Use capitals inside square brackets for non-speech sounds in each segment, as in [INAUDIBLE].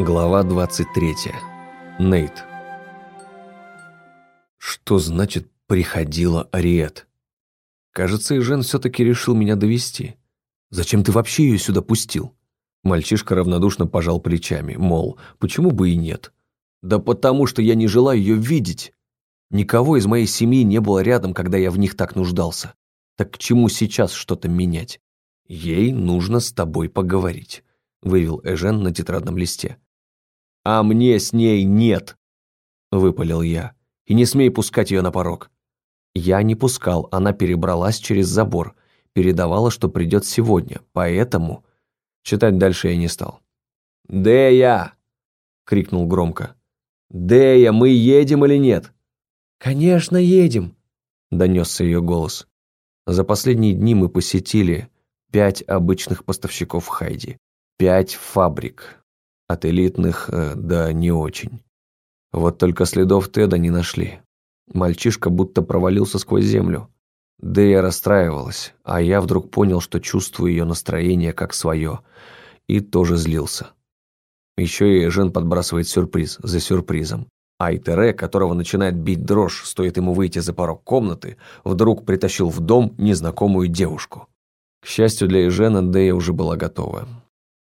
Глава 23. Нейт. Что значит «приходила Ариет»? Кажется, Ижен все-таки решил меня довести. Зачем ты вообще ее сюда пустил? Мальчишка равнодушно пожал плечами, мол, почему бы и нет? Да потому что я не желаю ее видеть. Никого из моей семьи не было рядом, когда я в них так нуждался. Так к чему сейчас что-то менять? Ей нужно с тобой поговорить, вывел Эжен на тетрадном листе. «А мне с ней нет!» – выпалил я. «И не смей пускать ее на порог!» Я не пускал, она перебралась через забор, передавала, что придет сегодня, поэтому... Читать дальше я не стал. «Дея!» – крикнул громко. «Дея, мы едем или нет?» «Конечно, едем!» – донесся ее голос. За последние дни мы посетили пять обычных поставщиков Хайди, пять фабрик, от элитных э, до не очень. Вот только следов Теда не нашли. Мальчишка будто провалился сквозь землю. Дэя расстраивалась, а я вдруг понял, что чувствую ее настроение как свое, и тоже злился. Еще и Жен подбрасывает сюрприз за сюрпризом. А Итере, которого начинает бить дрожь, стоит ему выйти за порог комнаты, вдруг притащил в дом незнакомую девушку. К счастью для Ежена, Дэя уже была готова.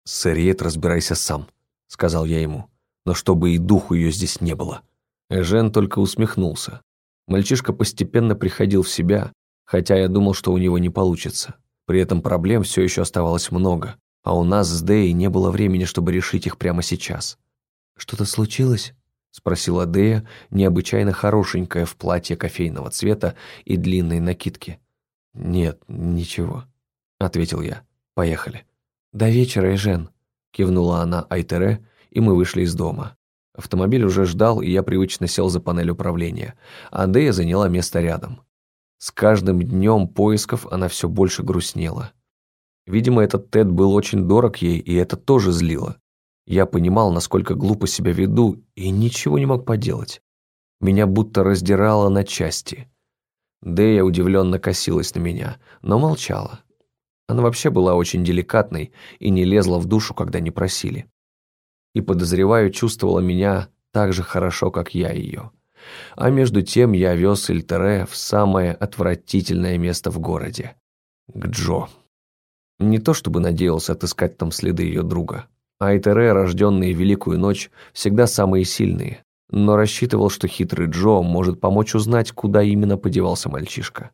«С Эриет разбирайся сам», — сказал я ему, но чтобы и духу ее здесь не было. Эжен только усмехнулся. Мальчишка постепенно приходил в себя, хотя я думал, что у него не получится. При этом проблем все еще оставалось много, а у нас с Дэей не было времени, чтобы решить их прямо сейчас. «Что-то случилось?» — спросила Дэя, необычайно хорошенькая в платье кофейного цвета и длинной накидке. «Нет, ничего», — ответил я. «Поехали». «До вечера, Эжен», Кивнула она Айтере, и мы вышли из дома. Автомобиль уже ждал, и я привычно сел за панель управления. А Андея заняла место рядом. С каждым днем поисков она все больше грустнела. Видимо, этот Тед был очень дорог ей, и это тоже злило. Я понимал, насколько глупо себя веду, и ничего не мог поделать. Меня будто раздирало на части. Дэя удивленно косилась на меня, но молчала. Она вообще была очень деликатной и не лезла в душу, когда не просили. И, подозреваю, чувствовала меня так же хорошо, как я ее. А между тем я вез Эльтере в самое отвратительное место в городе. К Джо. Не то чтобы надеялся отыскать там следы ее друга. А Эльтере, рожденные Великую Ночь, всегда самые сильные. Но рассчитывал, что хитрый Джо может помочь узнать, куда именно подевался мальчишка.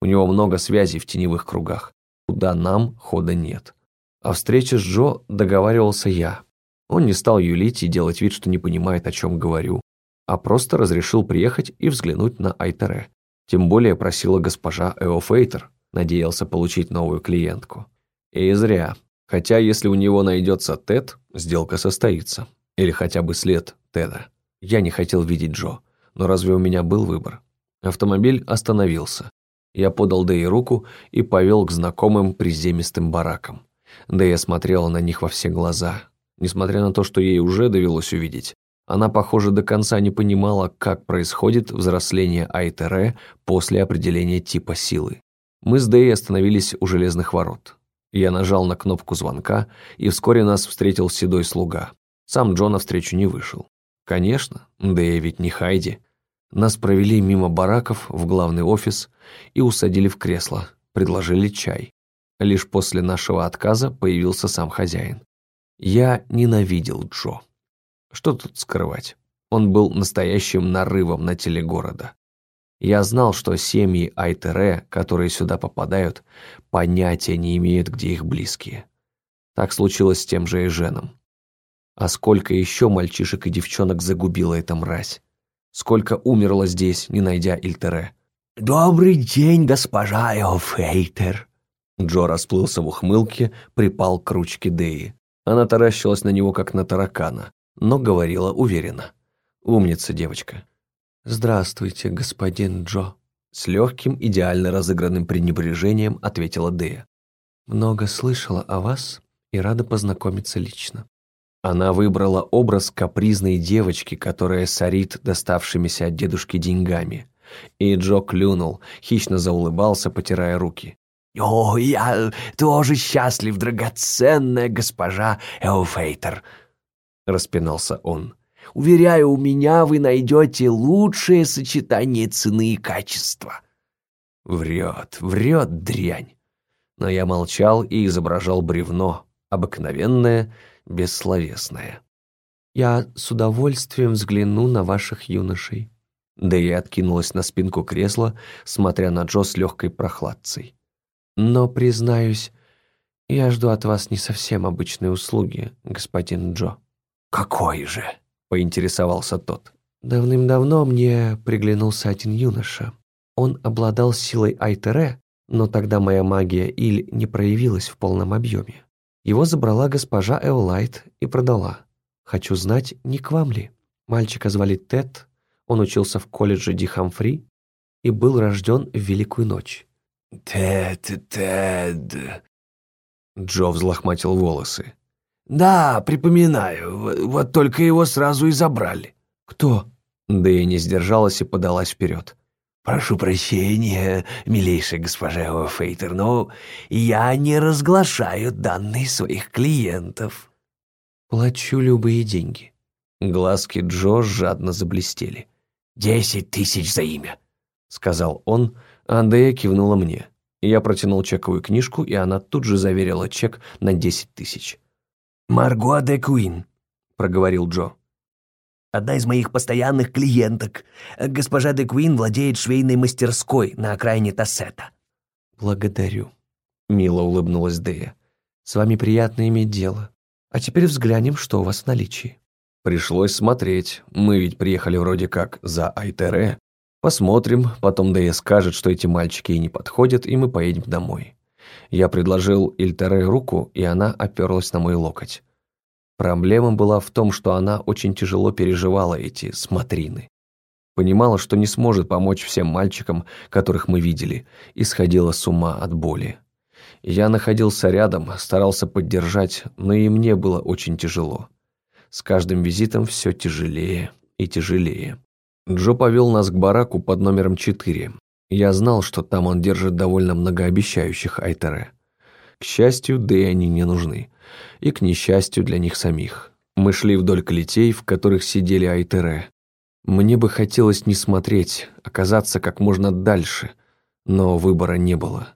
У него много связей в теневых кругах куда нам хода нет. О встрече с Джо договаривался я. Он не стал юлить и делать вид, что не понимает, о чем говорю, а просто разрешил приехать и взглянуть на Айтере. Тем более просила госпожа Эофейтер, надеялся получить новую клиентку. И зря. Хотя, если у него найдется Тед, сделка состоится. Или хотя бы след Теда. Я не хотел видеть Джо, но разве у меня был выбор? Автомобиль остановился. Я подал Дэе руку и повел к знакомым приземистым баракам. Дэя смотрела на них во все глаза. Несмотря на то, что ей уже довелось увидеть, она, похоже, до конца не понимала, как происходит взросление Айтере после определения типа силы. Мы с Дэей остановились у железных ворот. Я нажал на кнопку звонка, и вскоре нас встретил седой слуга. Сам Джон навстречу не вышел. Конечно, Дэя ведь не Хайди. Нас провели мимо бараков в главный офис и усадили в кресло, предложили чай. Лишь после нашего отказа появился сам хозяин. Я ненавидел Джо. Что тут скрывать? Он был настоящим нарывом на теле города. Я знал, что семьи Айтере, которые сюда попадают, понятия не имеют, где их близкие. Так случилось с тем же и Женом. А сколько еще мальчишек и девчонок загубила эта мразь? Сколько умерло здесь, не найдя Ильтере. «Добрый день, госпожа Эофейтер!» Джо расплылся в ухмылке, припал к ручке Деи. Она таращилась на него, как на таракана, но говорила уверенно. «Умница, девочка». «Здравствуйте, господин Джо», — с легким, идеально разыгранным пренебрежением ответила Дея. «Много слышала о вас и рада познакомиться лично». Она выбрала образ капризной девочки, которая сорит доставшимися от дедушки деньгами. И Джо клюнул, хищно заулыбался, потирая руки. «О, я тоже счастлив, драгоценная госпожа Эофейтер!» — распинался он. «Уверяю, у меня вы найдете лучшее сочетание цены и качества». Врет, врет дрянь. Но я молчал и изображал бревно, обыкновенное, бессловесное. «Я с удовольствием взгляну на ваших юношей», да и откинулась на спинку кресла, смотря на Джо с легкой прохладцей. «Но, признаюсь, я жду от вас не совсем обычной услуги, господин Джо». «Какой же?» — поинтересовался тот. «Давным-давно мне приглянулся один юноша. Он обладал силой Айтере, но тогда моя магия Иль не проявилась в полном объеме. Его забрала госпожа Эолайт и продала. Хочу знать, не к вам ли? Мальчика звали Тед, он учился в колледже Ди Хамфри и был рожден в Великую ночь. «Тед, Тед...» Джо взлохматил волосы. «Да, припоминаю. Вот только его сразу и забрали». «Кто?» Да и не сдержалась и подалась вперед. «Прошу прощения, милейшая госпожа Фейтер, но я не разглашаю данные своих клиентов». «Плачу любые деньги». Глазки Джо жадно заблестели. «Десять тысяч за имя», — сказал он, а Андея кивнула мне. Я протянул чековую книжку, и она тут же заверила чек на десять тысяч. «Марго де Куин», — проговорил Джо. «Одна из моих постоянных клиенток. Госпожа де Куин владеет швейной мастерской на окраине Тассета». «Благодарю», — мило улыбнулась Дея. «С вами приятно иметь дело. А теперь взглянем, что у вас в наличии». Пришлось смотреть. Мы ведь приехали вроде как за Айтере. Посмотрим, потом Дэя скажет, что эти мальчики ей не подходят, и мы поедем домой. Я предложил Ильтере руку, и она оперлась на мой локоть. Проблема была в том, что она очень тяжело переживала эти смотрины. Понимала, что не сможет помочь всем мальчикам, которых мы видели, и сходила с ума от боли. Я находился рядом, старался поддержать, но и мне было очень тяжело. С каждым визитом все тяжелее и тяжелее. Джо повел нас к бараку под номером 4. Я знал, что там он держит довольно многообещающих Айтере. К счастью, да и они не нужны. И к несчастью для них самих. Мы шли вдоль клетей, в которых сидели Айтере. Мне бы хотелось не смотреть, оказаться как можно дальше, но выбора не было.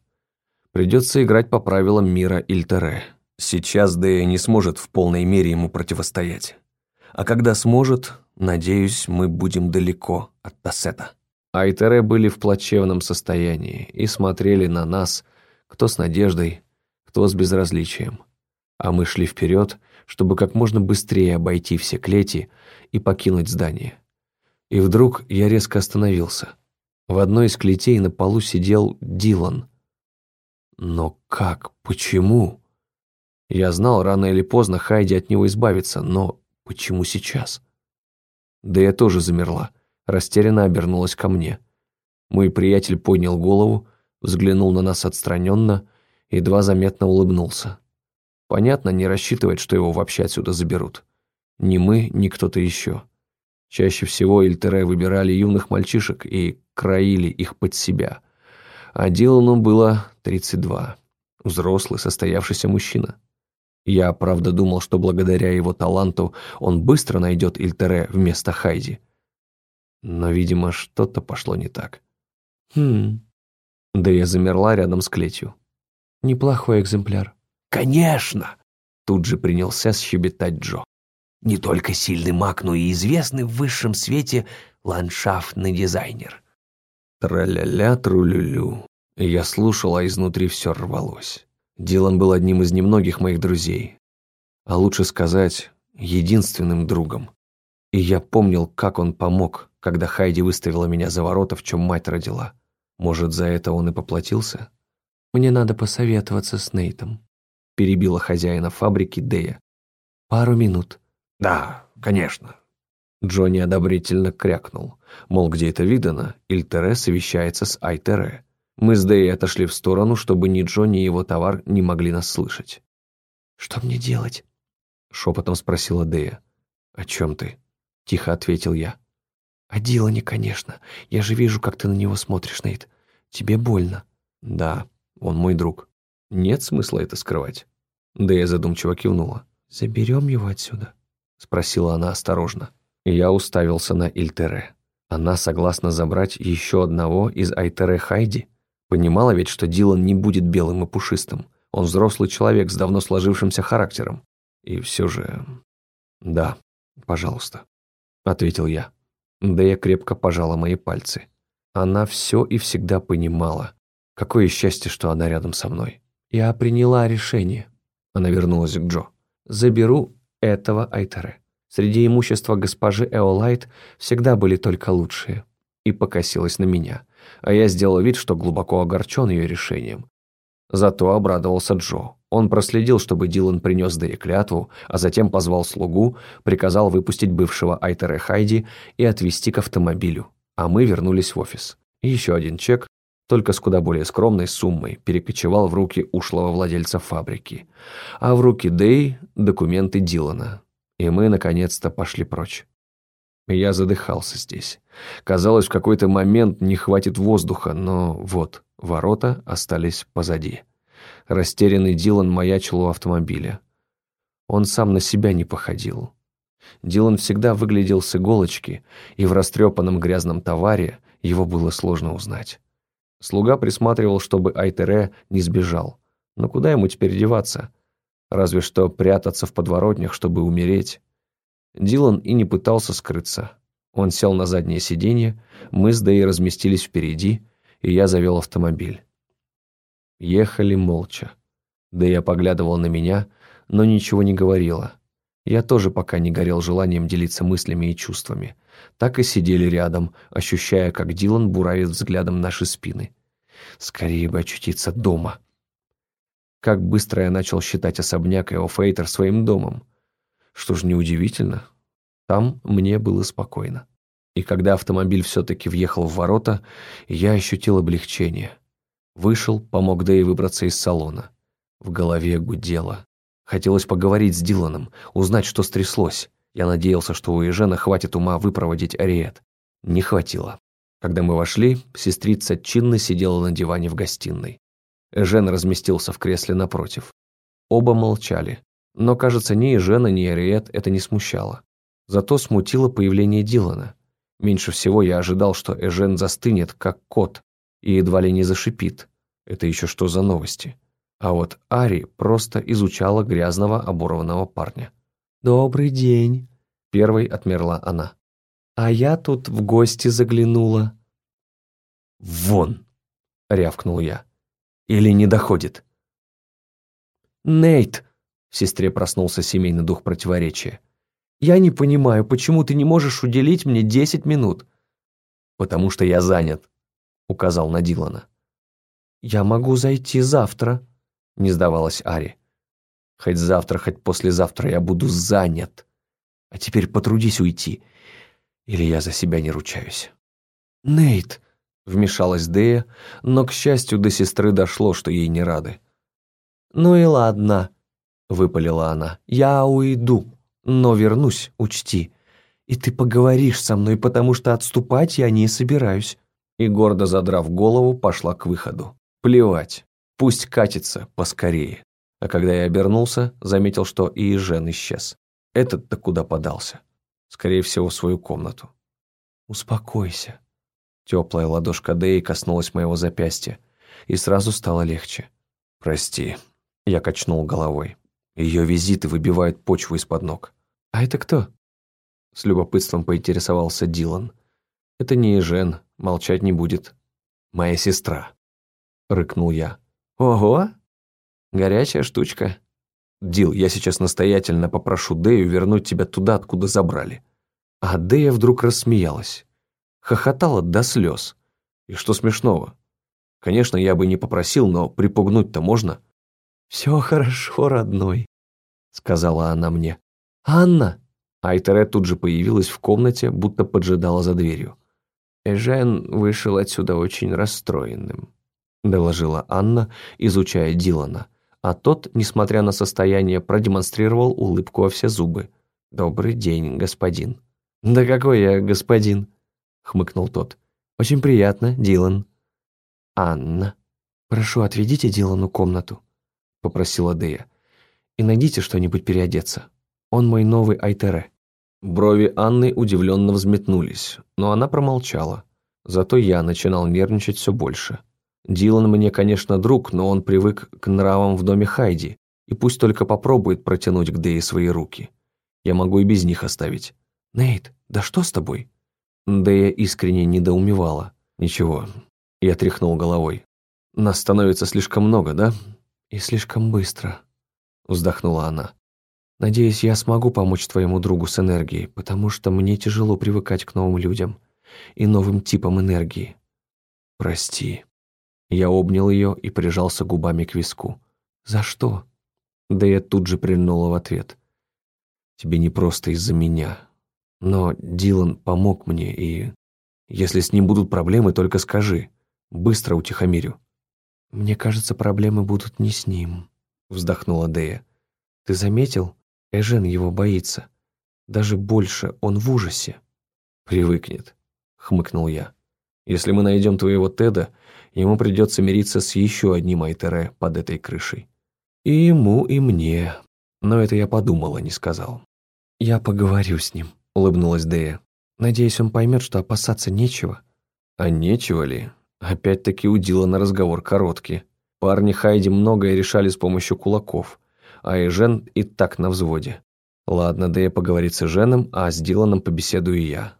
Придется играть по правилам мира Ильтере. Сейчас Дэя не сможет в полной мере ему противостоять. А когда сможет, надеюсь, мы будем далеко от Тассета. Айтере были в плачевном состоянии и смотрели на нас, кто с надеждой, кто с безразличием. А мы шли вперед, чтобы как можно быстрее обойти все клети и покинуть здание. И вдруг я резко остановился. В одной из клетей на полу сидел Дилан. Но как? Почему? Я знал, рано или поздно Хайди от него избавится, но почему сейчас? Да я тоже замерла, растерянно обернулась ко мне. Мой приятель поднял голову, взглянул на нас отстраненно, едва заметно улыбнулся. Понятно, не рассчитывает, что его вообще отсюда заберут. Ни мы, ни кто-то еще. Чаще всего Ильтере выбирали юных мальчишек и краили их под себя. А Дилану было 32. Взрослый, состоявшийся мужчина. Я, правда, думал, что благодаря его таланту он быстро найдет Ильтере вместо Хайди. Но, видимо, что-то пошло не так. Хм. Да я замерла рядом с клетью. Неплохой экземпляр. «Конечно!» Тут же принялся щебетать Джо. «Не только сильный маг, но и известный в высшем свете ландшафтный дизайнер». Тра-ля-ля, тру-лю-лю. Я слушал, а изнутри все рвалось. Дилан был одним из немногих моих друзей, а лучше сказать, единственным другом. И я помнил, как он помог, когда Хайди выставила меня за ворота, в чем мать родила. Может, за это он и поплатился? «Мне надо посоветоваться с Нейтом», — перебила хозяина фабрики Дея. «Пару минут». «Да, конечно». Джонни одобрительно крякнул, мол, где это видано, Ильтере совещается с Айтере. Мы с Дэй отошли в сторону, чтобы ни Джо, ни его товар не могли нас слышать. «Что мне делать?» — шепотом спросила Дэя. «О чем ты?» — тихо ответил я. «О Дилане, конечно. Я же вижу, как ты на него смотришь, Нейт. Тебе больно». «Да, он мой друг. Нет смысла это скрывать». Дэя задумчиво кивнула. «Заберем его отсюда?» спросила она осторожно. Я уставился на Ильтере. Она согласна забрать еще одного из Айтере Хайди? Понимала ведь, что Дилан не будет белым и пушистым. Он взрослый человек с давно сложившимся характером. И все же... Да, пожалуйста, ответил я. Да я крепко пожала мои пальцы. Она все и всегда понимала. Какое счастье, что она рядом со мной. Я приняла решение. Она вернулась к Джо. Заберу этого Айтере. Среди имущества госпожи Эолайт всегда были только лучшие. И покосилась на меня. А я сделал вид, что глубоко огорчен ее решением. Зато обрадовался Джо. Он проследил, чтобы Дилан принес Дэри клятву, а затем позвал слугу, приказал выпустить бывшего Айтере Хайди и отвезти к автомобилю. А мы вернулись в офис. Еще один чек, только с куда более скромной суммой, перекочевал в руки ушлого владельца фабрики. А в руки Дэй документы Дилана, и мы, наконец-то, пошли прочь. Я задыхался здесь. Казалось, в какой-то момент не хватит воздуха, но вот, ворота остались позади. Растерянный Дилан маячил у автомобиля. Он сам на себя не походил. Дилан всегда выглядел с иголочки, и в растрепанном грязном товаре его было сложно узнать. Слуга присматривал, чтобы Айтере не сбежал. Но куда ему теперь деваться? разве что прятаться в подворотнях, чтобы умереть. Дилан и не пытался скрыться. Он сел на заднее сиденье, мы с Дэй разместились впереди, и я завел автомобиль. Ехали молча. Дэя поглядывал на меня, но ничего не говорила. Я тоже пока не горел желанием делиться мыслями и чувствами. Так и сидели рядом, ощущая, как Дилан буравит взглядом наши спины. Скорее бы очутиться дома. Как быстро я начал считать особняк Эофейтер своим домом. Что ж неудивительно, там мне было спокойно. И когда автомобиль все-таки въехал в ворота, я ощутил облегчение. Вышел, помог Дэй выбраться из салона. В голове гудело. Хотелось поговорить с Диланом, узнать, что стряслось. Я надеялся, что у Ежена хватит ума выпроводить Ариет. Не хватило. Когда мы вошли, сестрица чинно сидела на диване в гостиной. Эжен разместился в кресле напротив. Оба молчали, но, кажется, ни Эжена, ни Ариет это не смущало. Зато смутило появление Дилана. Меньше всего я ожидал, что Эжен застынет, как кот, и едва ли не зашипит. Это еще что за новости? А вот Ари просто изучала грязного оборванного парня. «Добрый день», — первой отмерла она. «А я тут в гости заглянула». «Вон!» — рявкнул я. Или не доходит? «Нейт!» — в сестре проснулся семейный дух противоречия. «Я не понимаю, почему ты не можешь уделить мне десять минут?» «Потому что я занят», — указал на Дилана. «Я могу зайти завтра», — не сдавалась Ари. «Хоть завтра, хоть послезавтра я буду занят. А теперь потрудись уйти, или я за себя не ручаюсь». «Нейт!» Вмешалась Дея, но, к счастью, до сестры дошло, что ей не рады. «Ну и ладно», — выпалила она, — «я уйду, но вернусь, учти. И ты поговоришь со мной, потому что отступать я не собираюсь». И, гордо задрав голову, пошла к выходу. Плевать, пусть катится поскорее. А когда я обернулся, заметил, что и Жен исчез. Этот-то куда подался? Скорее всего, в свою комнату. «Успокойся», Теплая ладошка Дэи коснулась моего запястья, и сразу стало легче. «Прости», — я качнул головой. Ее визиты выбивают почву из-под ног. «А это кто?» С любопытством поинтересовался Дилан. «Это не Ежен, молчать не будет. Моя сестра», — рыкнул я. «Ого! Горячая штучка». «Дил, я сейчас настоятельно попрошу Дэю вернуть тебя туда, откуда забрали». А Дэя вдруг рассмеялась хохотала до слез. И что смешного? Конечно, я бы не попросил, но припугнуть-то можно. «Все хорошо, родной», — сказала она мне. «Анна!» Айтере тут же появилась в комнате, будто поджидала за дверью. «Эжен вышел отсюда очень расстроенным», — доложила Анна, изучая Дилана. А тот, несмотря на состояние, продемонстрировал улыбку во все зубы. «Добрый день, господин». «Да какой я господин?» — хмыкнул тот. «Очень приятно, Дилан». «Анна». «Прошу, отведите Дилану комнату», — попросила Дея. «И найдите что-нибудь переодеться». Он мой новый Айтере». Брови Анны удивленно взметнулись, но она промолчала. Зато я начинал нервничать все больше. Дилан мне, конечно, друг, но он привык к нравам в доме Хайди, и пусть только попробует протянуть к Дэе свои руки. Я могу и без них оставить. «Нейт, да что с тобой?» Дэя искренне недоумевала. «Ничего». Я тряхнул головой. «Нас становится слишком много, да?» «И слишком быстро», — вздохнула она. «Надеюсь, я смогу помочь твоему другу с энергией, потому что мне тяжело привыкать к новым людям и новым типам энергии». «Прости». Я обнял ее и прижался губами к виску. «За что?» Да я тут же прильнула в ответ. «Тебе не просто из-за меня. Но Дилан помог мне, и... Если с ним будут проблемы, только скажи. Быстро утихомирю». «Мне кажется, проблемы будут не с ним», — вздохнула Дея. «Ты заметил? Эжен его боится. Даже больше, он в ужасе». «Привыкнет», — хмыкнул я. «Если мы найдем твоего Теда, ему придется мириться с еще одним Айтере под этой крышей. И ему, и мне. Но это я подумала, не сказал». «Я поговорю с ним», — улыбнулась Дея. «Надеюсь, он поймет, что опасаться нечего». «А нечего ли?» Опять-таки у Дилана разговор короткий. Парни Хайди многое решали с помощью кулаков, а Эжен и так на взводе. Ладно, Дэя поговорит с Эженом, а с Диланом побеседую я.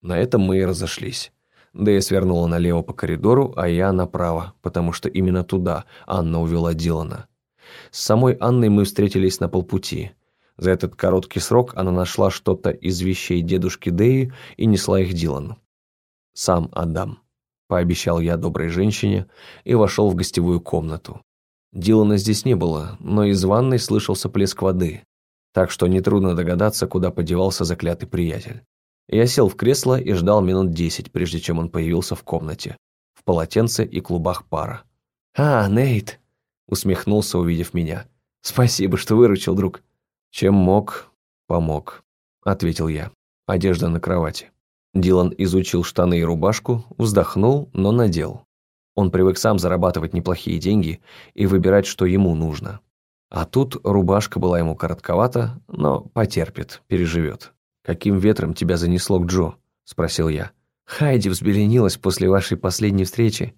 На этом мы и разошлись. Дэя свернула налево по коридору, а я направо, потому что именно туда Анна увела Дилана. С самой Анной мы встретились на полпути. За этот короткий срок она нашла что-то из вещей дедушки Дэи и несла их Дилану. Сам отдам пообещал я доброй женщине и вошел в гостевую комнату. Дилана здесь не было, но из ванной слышался плеск воды, так что нетрудно догадаться, куда подевался заклятый приятель. Я сел в кресло и ждал минут десять, прежде чем он появился в комнате, в полотенце и клубах пара. «А, Нейт!» — усмехнулся, увидев меня. «Спасибо, что выручил, друг». «Чем мог, помог», — ответил я. Одежда на кровати. Дилан изучил штаны и рубашку, вздохнул, но надел. Он привык сам зарабатывать неплохие деньги и выбирать, что ему нужно. А тут рубашка была ему коротковата, но потерпит, переживет. «Каким ветром тебя занесло к Джо?» – спросил я. «Хайди взбеленилась после вашей последней встречи».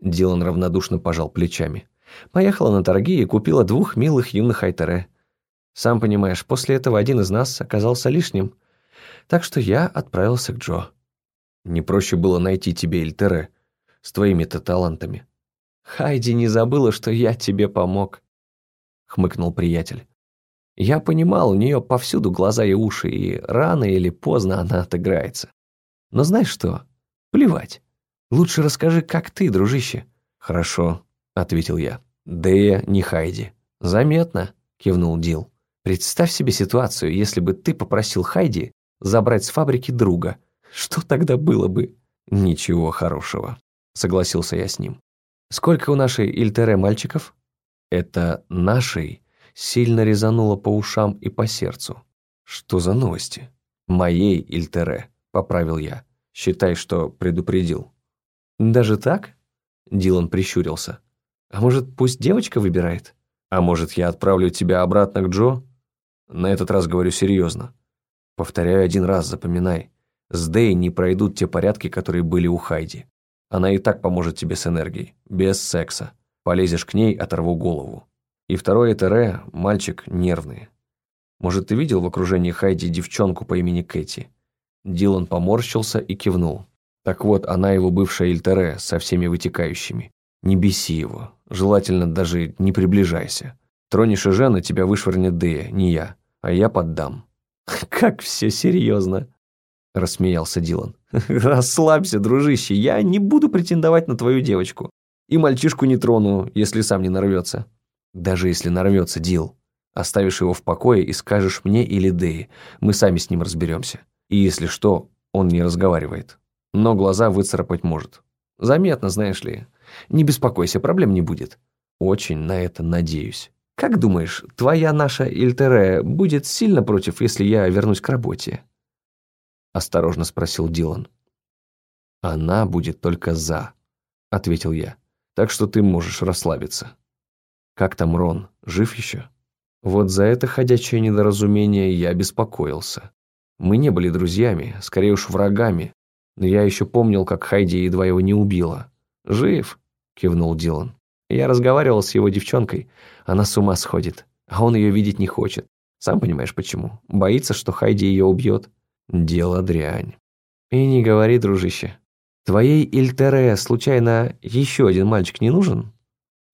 Дилан равнодушно пожал плечами. «Поехала на торги и купила двух милых юных Айтере. Сам понимаешь, после этого один из нас оказался лишним так что я отправился к Джо. Не проще было найти тебе Эльтере с твоими-то талантами. Хайди не забыла, что я тебе помог, хмыкнул приятель. Я понимал, у нее повсюду глаза и уши, и рано или поздно она отыграется. Но знаешь что? Плевать. Лучше расскажи, как ты, дружище. Хорошо, ответил я. Дея не Хайди. Заметно, кивнул Дил. Представь себе ситуацию, если бы ты попросил Хайди забрать с фабрики друга. Что тогда было бы? Ничего хорошего, согласился я с ним. Сколько у нашей Ильтере мальчиков? Это нашей сильно резануло по ушам и по сердцу. Что за новости? Моей Ильтере, поправил я. Считай, что предупредил. Даже так? Дилан прищурился. А может, пусть девочка выбирает? А может, я отправлю тебя обратно к Джо? На этот раз говорю серьезно. Повторяю один раз, запоминай. С Дэй не пройдут те порядки, которые были у Хайди. Она и так поможет тебе с энергией, без секса. Полезешь к ней, оторву голову. И второе это Ре, мальчик нервный. Может, ты видел в окружении Хайди девчонку по имени Кэти? Дилан поморщился и кивнул. Так вот, она его бывшая Ильтере со всеми вытекающими. Не беси его. Желательно даже не приближайся. Тронешь и Жена, тебя вышвырнет Дея, не я. А я поддам. [LAUGHS] «Как все серьезно!» – рассмеялся Дилан. [LAUGHS] «Расслабься, дружище, я не буду претендовать на твою девочку. И мальчишку не трону, если сам не нарвется». «Даже если нарвется, Дил, оставишь его в покое и скажешь мне или Дэи, мы сами с ним разберемся. И если что, он не разговаривает. Но глаза выцарапать может. Заметно, знаешь ли. Не беспокойся, проблем не будет. Очень на это надеюсь». Как думаешь, твоя наша Ильтере будет сильно против, если я вернусь к работе?» Осторожно спросил Дилан. «Она будет только за», — ответил я. «Так что ты можешь расслабиться. Как там Рон, жив еще?» Вот за это ходячее недоразумение я беспокоился. Мы не были друзьями, скорее уж врагами, но я еще помнил, как Хайди едва его не убила. «Жив?» – кивнул Дилан. «Я разговаривал с его девчонкой, она с ума сходит, а он ее видеть не хочет. Сам понимаешь, почему. Боится, что Хайди ее убьет. Дело дрянь. И не говори, дружище. Твоей Ильтере, случайно, еще один мальчик не нужен?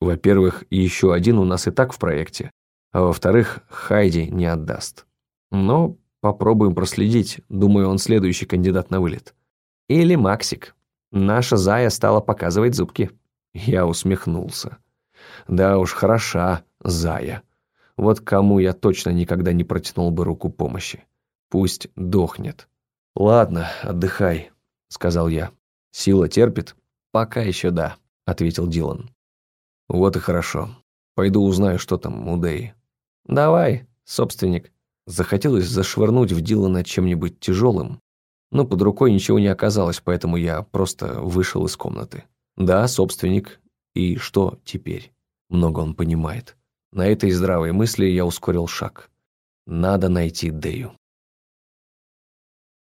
Во-первых, еще один у нас и так в проекте. А во-вторых, Хайди не отдаст. Но попробуем проследить. Думаю, он следующий кандидат на вылет. Или Максик. Наша Зая стала показывать зубки. Я усмехнулся. Да уж, хороша Зая. Вот кому я точно никогда не протянул бы руку помощи. Пусть дохнет. «Ладно, отдыхай», — сказал я. «Сила терпит?» «Пока еще да», — ответил Дилан. «Вот и хорошо. Пойду узнаю, что там у Дэи». «Давай, собственник». Захотелось зашвырнуть в Дилана чем-нибудь тяжелым, но под рукой ничего не оказалось, поэтому я просто вышел из комнаты. «Да, собственник. И что теперь?» Много он понимает. На этой здравой мысли я ускорил шаг. Надо найти Дэю.